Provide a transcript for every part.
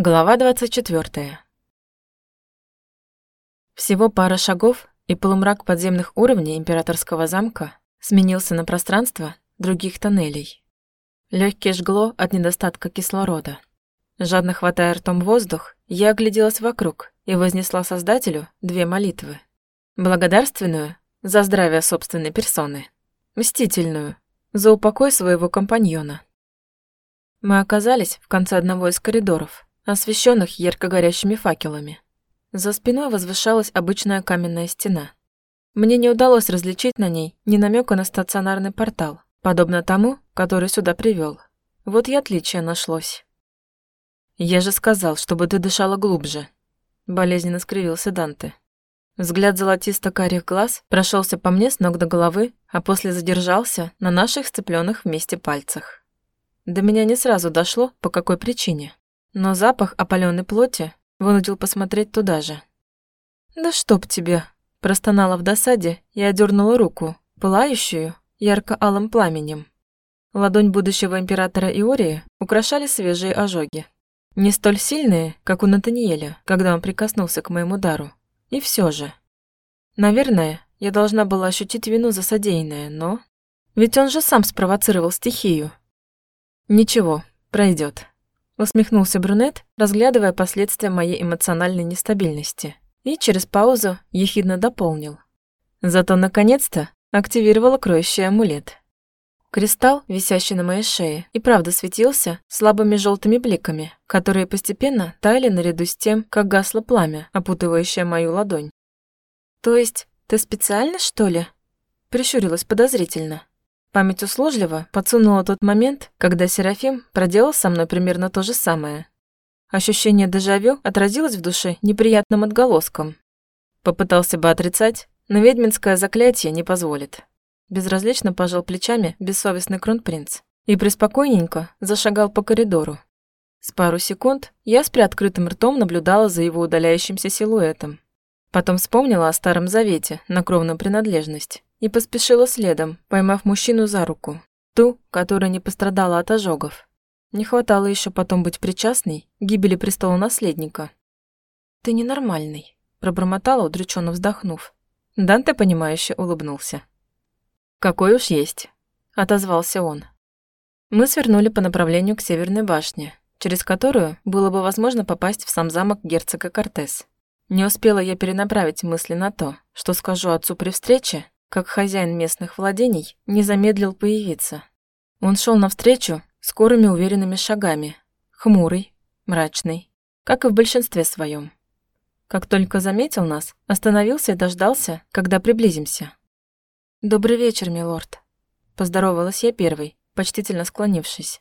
Глава 24. Всего пара шагов, и полумрак подземных уровней императорского замка сменился на пространство других тоннелей. Легкие жгло от недостатка кислорода. Жадно хватая ртом воздух, я огляделась вокруг и вознесла Создателю две молитвы. Благодарственную – за здравие собственной персоны, мстительную – за упокой своего компаньона. Мы оказались в конце одного из коридоров – освещенных ярко горящими факелами. За спиной возвышалась обычная каменная стена. Мне не удалось различить на ней ни намека на стационарный портал, подобно тому, который сюда привел. Вот и отличие нашлось. «Я же сказал, чтобы ты дышала глубже», — болезненно скривился Данте. Взгляд золотисто-карих глаз прошелся по мне с ног до головы, а после задержался на наших сцепленных вместе пальцах. До меня не сразу дошло, по какой причине но запах опаленной плоти вынудил посмотреть туда же. «Да чтоб тебе!» – простонала в досаде и одернула руку, пылающую ярко-алым пламенем. Ладонь будущего императора Иории украшали свежие ожоги. Не столь сильные, как у Натаниэля, когда он прикоснулся к моему дару. И все же. Наверное, я должна была ощутить вину за содеянное, но... Ведь он же сам спровоцировал стихию. Ничего, пройдет. Усмехнулся брюнет, разглядывая последствия моей эмоциональной нестабильности. И через паузу ехидно дополнил. Зато наконец-то активировала кроющий амулет. Кристалл, висящий на моей шее, и правда светился слабыми желтыми бликами, которые постепенно таяли наряду с тем, как гасло пламя, опутывающее мою ладонь. «То есть ты специально, что ли?» Прищурилась подозрительно. Память услужливо подсунула тот момент, когда Серафим проделал со мной примерно то же самое. Ощущение дежавю отразилось в душе неприятным отголоском. Попытался бы отрицать, но ведьминское заклятие не позволит. Безразлично пожал плечами бессовестный кронпринц и преспокойненько зашагал по коридору. С пару секунд я с приоткрытым ртом наблюдала за его удаляющимся силуэтом. Потом вспомнила о Старом Завете на кровную принадлежность и поспешила следом, поймав мужчину за руку, ту, которая не пострадала от ожогов. Не хватало еще потом быть причастной к гибели престола наследника. «Ты ненормальный», – пробормотала, удрученно вздохнув. Данте, понимающе улыбнулся. «Какой уж есть», – отозвался он. Мы свернули по направлению к Северной башне, через которую было бы возможно попасть в сам замок герцога Кортес. Не успела я перенаправить мысли на то, что скажу отцу при встрече, как хозяин местных владений не замедлил появиться. Он шел навстречу скорыми уверенными шагами, хмурый, мрачный, как и в большинстве своем. Как только заметил нас, остановился и дождался, когда приблизимся. «Добрый вечер, милорд», – поздоровалась я первой, почтительно склонившись.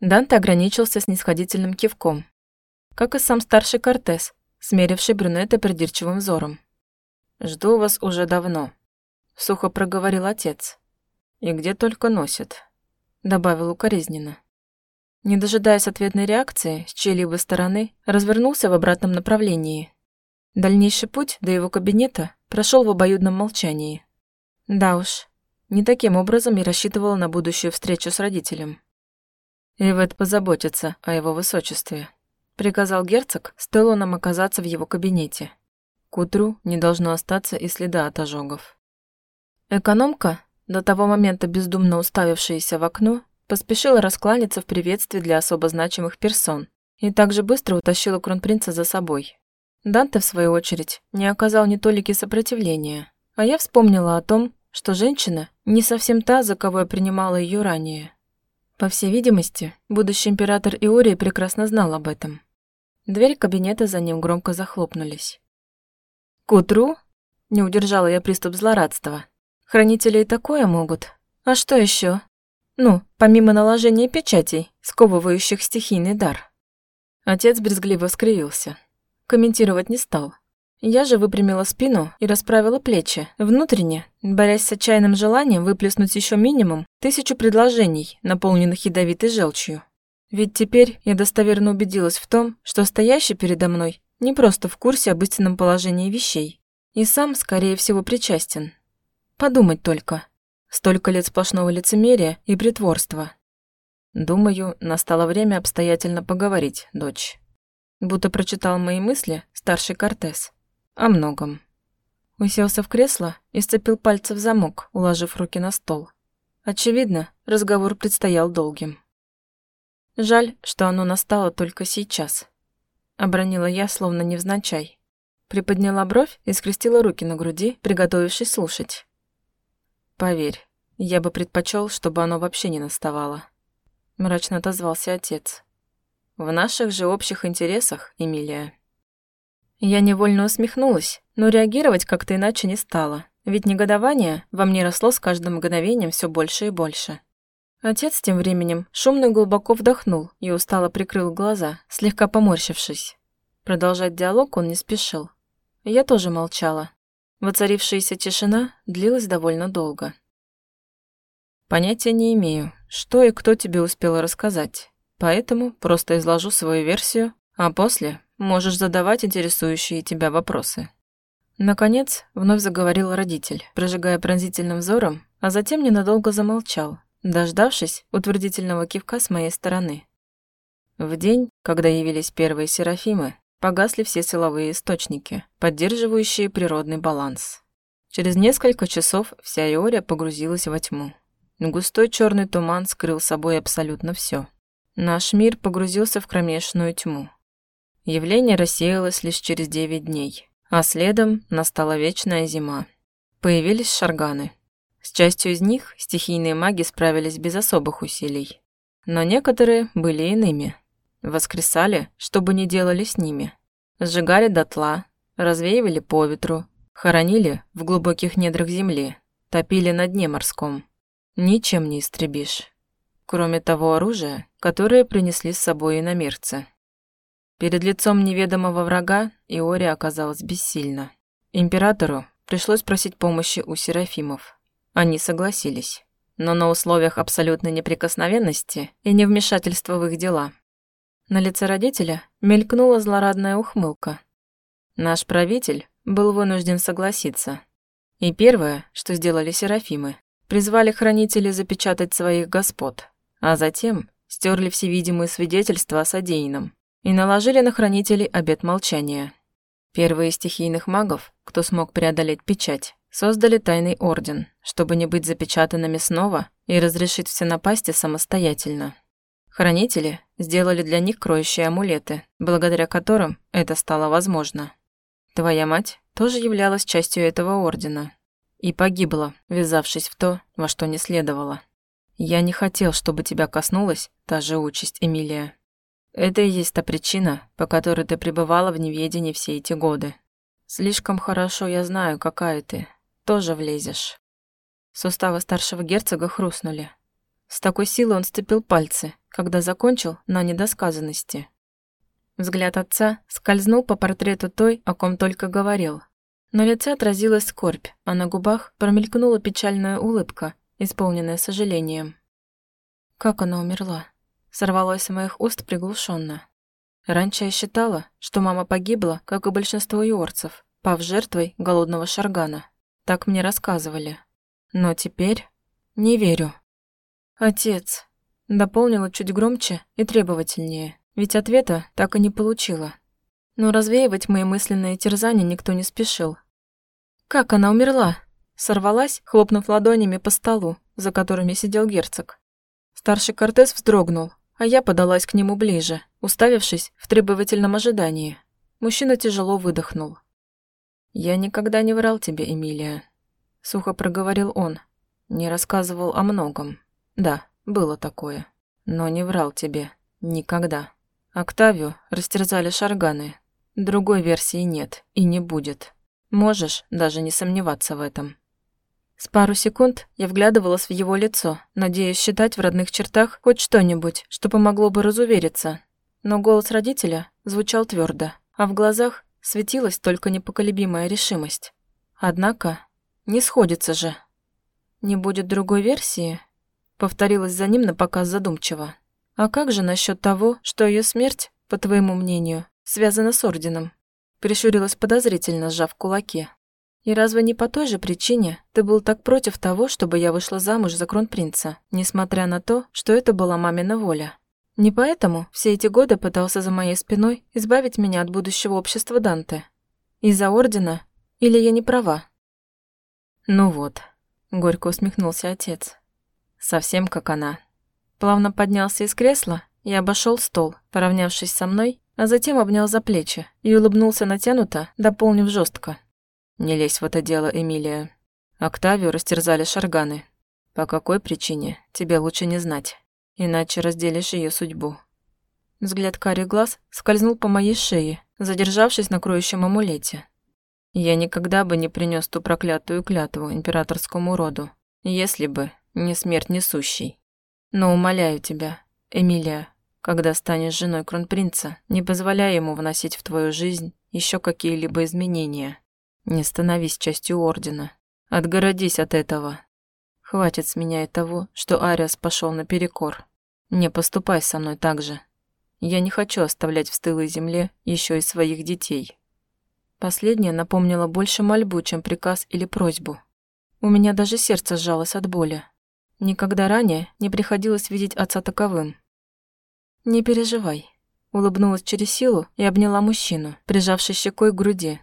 Данте ограничился снисходительным кивком, как и сам старший Кортес, смеривший брюнета придирчивым взором. «Жду вас уже давно», — сухо проговорил отец. «И где только носит», — добавил укоризненно. Не дожидаясь ответной реакции с чьей-либо стороны, развернулся в обратном направлении. Дальнейший путь до его кабинета прошел в обоюдном молчании. Да уж, не таким образом я рассчитывала на будущую встречу с родителем. Ивет позаботится о его высочестве. Приказал герцог, стоило нам оказаться в его кабинете. К утру не должно остаться и следа от ожогов. Экономка, до того момента бездумно уставившаяся в окно, поспешила раскланяться в приветствии для особо значимых персон и также быстро утащила кронпринца за собой. Данте, в свою очередь, не оказал ни толики сопротивления, а я вспомнила о том, что женщина не совсем та, за кого я принимала ее ранее. По всей видимости, будущий император Иории прекрасно знал об этом. Дверь кабинета за ним громко захлопнулись. «К утру?» – не удержала я приступ злорадства – Хранители и такое могут. А что еще? Ну, помимо наложения печатей, сковывающих стихийный дар. Отец брезгливо скривился. Комментировать не стал. Я же выпрямила спину и расправила плечи, внутренне, борясь с отчаянным желанием выплеснуть еще минимум тысячу предложений, наполненных ядовитой желчью. Ведь теперь я достоверно убедилась в том, что стоящий передо мной не просто в курсе об истинном положении вещей, и сам, скорее всего, причастен. Подумать только. Столько лет сплошного лицемерия и притворства. Думаю, настало время обстоятельно поговорить, дочь. будто прочитал мои мысли старший Кортес. О многом. Уселся в кресло и сцепил пальцы в замок, уложив руки на стол. Очевидно, разговор предстоял долгим. Жаль, что оно настало только сейчас. Обронила я, словно невзначай. Приподняла бровь и скрестила руки на груди, приготовившись слушать. «Поверь, я бы предпочел, чтобы оно вообще не наставало», — мрачно отозвался отец. «В наших же общих интересах, Эмилия». Я невольно усмехнулась, но реагировать как-то иначе не стала, ведь негодование во мне росло с каждым мгновением все больше и больше. Отец тем временем шумно и глубоко вдохнул и устало прикрыл глаза, слегка поморщившись. Продолжать диалог он не спешил, я тоже молчала. Воцарившаяся тишина длилась довольно долго. Понятия не имею, что и кто тебе успел рассказать, поэтому просто изложу свою версию, а после можешь задавать интересующие тебя вопросы. Наконец, вновь заговорил родитель, прожигая пронзительным взором, а затем ненадолго замолчал, дождавшись утвердительного кивка с моей стороны. В день, когда явились первые серафимы, Погасли все силовые источники, поддерживающие природный баланс. Через несколько часов вся Иория погрузилась во тьму. Густой черный туман скрыл собой абсолютно все. Наш мир погрузился в кромешную тьму. Явление рассеялось лишь через девять дней, а следом настала вечная зима. Появились шарганы. С частью из них стихийные маги справились без особых усилий. Но некоторые были иными – Воскресали, что бы ни делали с ними. Сжигали дотла, развеивали по ветру, хоронили в глубоких недрах земли, топили на дне морском. Ничем не истребишь, кроме того оружия, которое принесли с собой иномирцы. Перед лицом неведомого врага Иори оказалась бессильна. Императору пришлось просить помощи у серафимов. Они согласились, но на условиях абсолютной неприкосновенности и невмешательства в их дела – на лице родителя мелькнула злорадная ухмылка. Наш правитель был вынужден согласиться. И первое, что сделали серафимы, призвали хранителей запечатать своих господ, а затем стерли все видимые свидетельства о содеянном и наложили на хранителей обет молчания. Первые стихийных магов, кто смог преодолеть печать, создали тайный орден, чтобы не быть запечатанными снова и разрешить все напасти самостоятельно. Хранители сделали для них кроющие амулеты, благодаря которым это стало возможно. Твоя мать тоже являлась частью этого ордена и погибла, ввязавшись в то, во что не следовало. Я не хотел, чтобы тебя коснулась та же участь, Эмилия. Это и есть та причина, по которой ты пребывала в неведении все эти годы. Слишком хорошо я знаю, какая ты. Тоже влезешь. Суставы старшего герцога хрустнули. С такой силой он сцепил пальцы, когда закончил на недосказанности. Взгляд отца скользнул по портрету той, о ком только говорил. На лице отразилась скорбь, а на губах промелькнула печальная улыбка, исполненная сожалением. Как она умерла? Сорвалось с моих уст приглушенно. Раньше я считала, что мама погибла, как и большинство юорцев, пав жертвой голодного шаргана. Так мне рассказывали. Но теперь не верю. Отец, Дополнила чуть громче и требовательнее, ведь ответа так и не получила. Но развеивать мои мысленные терзания никто не спешил. «Как она умерла?» Сорвалась, хлопнув ладонями по столу, за которыми сидел герцог. Старший Кортес вздрогнул, а я подалась к нему ближе, уставившись в требовательном ожидании. Мужчина тяжело выдохнул. «Я никогда не врал тебе, Эмилия», — сухо проговорил он. Не рассказывал о многом. Да, было такое. Но не врал тебе. Никогда. Октавию растерзали шарганы. Другой версии нет и не будет. Можешь даже не сомневаться в этом. С пару секунд я вглядывалась в его лицо, надеясь считать в родных чертах хоть что-нибудь, что помогло бы разувериться. Но голос родителя звучал твердо, а в глазах светилась только непоколебимая решимость. Однако, не сходится же. Не будет другой версии, Повторилась за ним на показ задумчиво. «А как же насчет того, что ее смерть, по твоему мнению, связана с Орденом?» Прищурилась подозрительно, сжав кулаки. «И разве не по той же причине ты был так против того, чтобы я вышла замуж за кронпринца, несмотря на то, что это была мамина воля? Не поэтому все эти годы пытался за моей спиной избавить меня от будущего общества Данте. Из-за Ордена? Или я не права? Ну вот, горько усмехнулся отец. Совсем как она. Плавно поднялся из кресла и обошел стол, поравнявшись со мной, а затем обнял за плечи и улыбнулся натянуто, дополнив жестко. «Не лезь в это дело, Эмилия. Октавию растерзали шарганы. По какой причине, тебе лучше не знать, иначе разделишь ее судьбу». Взгляд карих глаз скользнул по моей шее, задержавшись на кроющем амулете. Я никогда бы не принес ту проклятую клятву императорскому роду, если бы не смерть несущий. Но умоляю тебя, Эмилия, когда станешь женой кронпринца, не позволяй ему вносить в твою жизнь еще какие-либо изменения. Не становись частью Ордена. Отгородись от этого. Хватит с меня и того, что Ариас пошел наперекор. Не поступай со мной так же. Я не хочу оставлять в стылой земле еще и своих детей. Последнее напомнило больше мольбу, чем приказ или просьбу. У меня даже сердце сжалось от боли. Никогда ранее не приходилось видеть отца таковым. «Не переживай», — улыбнулась через силу и обняла мужчину, прижавший щекой к груди.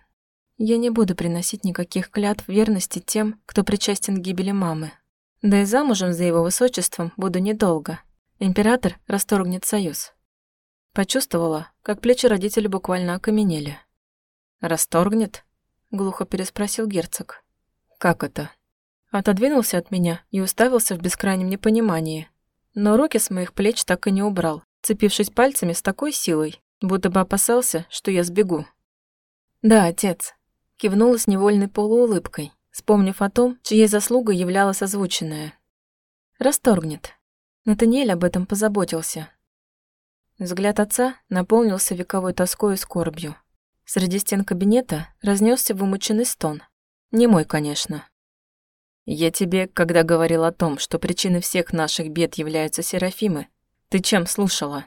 «Я не буду приносить никаких клятв верности тем, кто причастен к гибели мамы. Да и замужем за его высочеством буду недолго. Император расторгнет союз». Почувствовала, как плечи родителей буквально окаменели. «Расторгнет?» — глухо переспросил герцог. «Как это?» Отодвинулся от меня и уставился в бескрайнем непонимании. Но руки с моих плеч так и не убрал, цепившись пальцами с такой силой, будто бы опасался, что я сбегу. «Да, отец», — кивнула с невольной полуулыбкой, вспомнив о том, чьей заслугой являлась озвученная. «Расторгнет». Натаниэль об этом позаботился. Взгляд отца наполнился вековой тоской и скорбью. Среди стен кабинета разнесся вымученный стон. Не мой, конечно. «Я тебе, когда говорил о том, что причиной всех наших бед являются Серафимы, «Ты чем слушала?»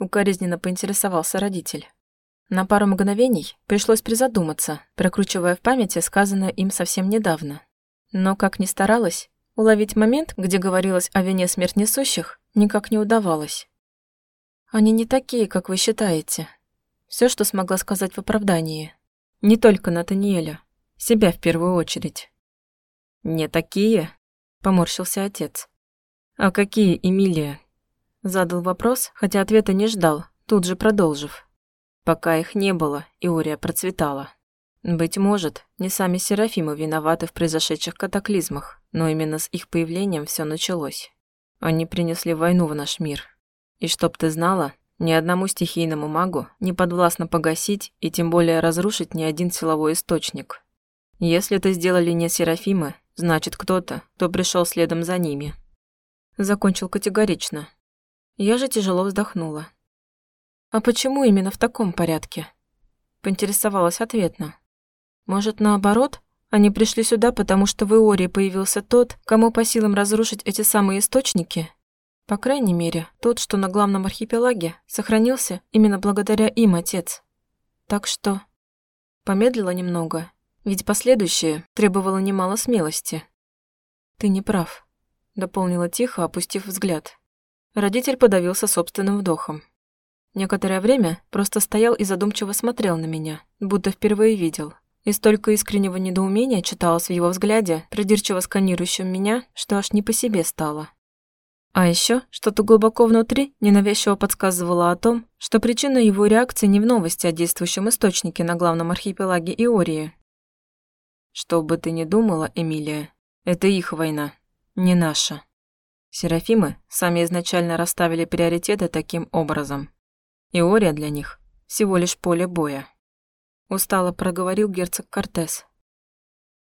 Укоризненно поинтересовался родитель. На пару мгновений пришлось призадуматься, прокручивая в памяти сказанное им совсем недавно. Но, как ни старалась, уловить момент, где говорилось о вине смерть несущих, никак не удавалось. «Они не такие, как вы считаете». Все, что смогла сказать в оправдании. Не только Натаниэля, себя в первую очередь. «Не такие?» – поморщился отец. «А какие, Эмилия?» Задал вопрос, хотя ответа не ждал, тут же продолжив. Пока их не было, Иория процветала. Быть может, не сами Серафимы виноваты в произошедших катаклизмах, но именно с их появлением все началось. Они принесли войну в наш мир. И чтоб ты знала, ни одному стихийному магу не подвластно погасить и тем более разрушить ни один силовой источник. Если это сделали не Серафимы, значит кто-то, кто пришел следом за ними. Закончил категорично, я же тяжело вздохнула. «А почему именно в таком порядке?» Поинтересовалась ответно. «Может, наоборот, они пришли сюда, потому что в Иории появился тот, кому по силам разрушить эти самые источники? По крайней мере, тот, что на главном архипелаге, сохранился именно благодаря им, отец. Так что...» Помедлила немного, ведь последующее требовало немало смелости. «Ты не прав», — дополнила тихо, опустив взгляд. Родитель подавился собственным вдохом. Некоторое время просто стоял и задумчиво смотрел на меня, будто впервые видел. И столько искреннего недоумения читалось в его взгляде, придирчиво сканирующем меня, что аж не по себе стало. А еще что-то глубоко внутри ненавязчиво подсказывало о том, что причина его реакции не в новости о действующем источнике на главном архипелаге Иории. Что бы ты ни думала, Эмилия, это их война, не наша. Серафимы сами изначально расставили приоритеты таким образом. Иория для них всего лишь поле боя. Устало проговорил герцог Кортес.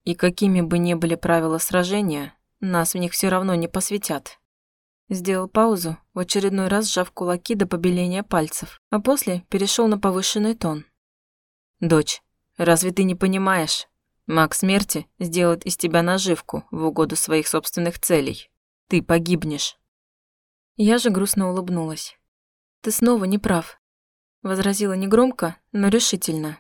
И какими бы ни были правила сражения, нас в них все равно не посвятят. Сделал паузу, в очередной раз сжав кулаки до побеления пальцев, а после перешел на повышенный тон. «Дочь, разве ты не понимаешь? Маг смерти сделает из тебя наживку в угоду своих собственных целей. Ты погибнешь. Я же грустно улыбнулась. Ты снова не прав. Возразила негромко, но решительно.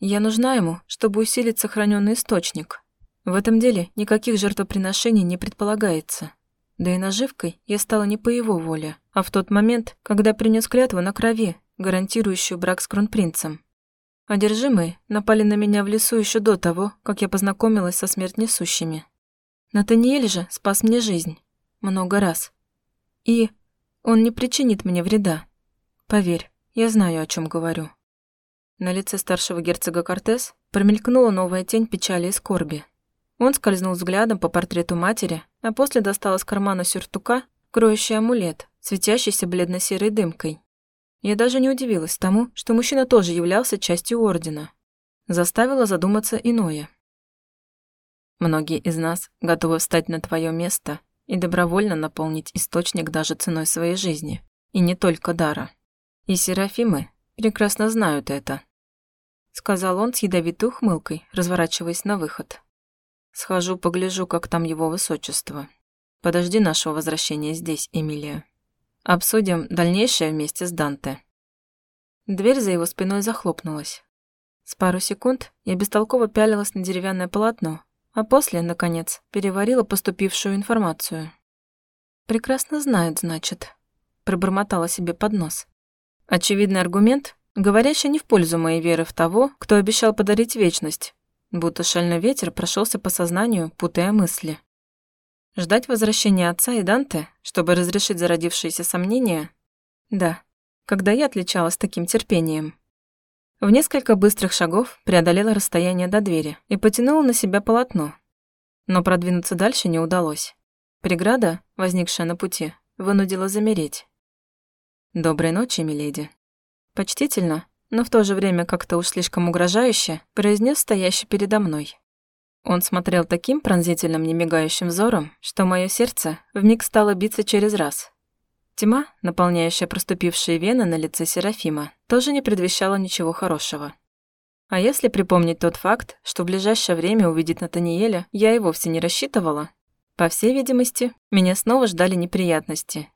Я нужна ему, чтобы усилить сохраненный источник. В этом деле никаких жертвоприношений не предполагается. Да и наживкой я стала не по его воле, а в тот момент, когда принес клятву на крови, гарантирующую брак с кронпринцем. Одержимые напали на меня в лесу еще до того, как я познакомилась со смерть несущими. Натаниэль же спас мне жизнь. Много раз. И он не причинит мне вреда. Поверь, я знаю, о чем говорю. На лице старшего герцога Кортес промелькнула новая тень печали и скорби. Он скользнул взглядом по портрету матери, а после достал из кармана сюртука кроющий амулет, светящийся бледно-серой дымкой. Я даже не удивилась тому, что мужчина тоже являлся частью Ордена. Заставило задуматься иное. Многие из нас готовы встать на твое место и добровольно наполнить источник даже ценой своей жизни, и не только дара. И Серафимы прекрасно знают это. Сказал он с ядовитой ухмылкой, разворачиваясь на выход. Схожу, погляжу, как там его высочество. Подожди нашего возвращения здесь, Эмилия. Обсудим дальнейшее вместе с Данте». Дверь за его спиной захлопнулась. С пару секунд я бестолково пялилась на деревянное полотно, а после, наконец, переварила поступившую информацию. «Прекрасно знает, значит», — пробормотала себе под нос. Очевидный аргумент, говорящий не в пользу моей веры в того, кто обещал подарить вечность, будто шальной ветер прошелся по сознанию, путая мысли. Ждать возвращения отца и Данте, чтобы разрешить зародившиеся сомнения? Да, когда я отличалась таким терпением. В несколько быстрых шагов преодолела расстояние до двери и потянула на себя полотно. Но продвинуться дальше не удалось. Преграда, возникшая на пути, вынудила замереть. «Доброй ночи, миледи». Почтительно, но в то же время как-то уж слишком угрожающе, произнес стоящий передо мной. Он смотрел таким пронзительным, немигающим взором, что мое сердце вмиг стало биться через раз. Тьма, наполняющая проступившие вены на лице Серафима, тоже не предвещала ничего хорошего. А если припомнить тот факт, что в ближайшее время увидеть Натаниэля, я и вовсе не рассчитывала, по всей видимости, меня снова ждали неприятности,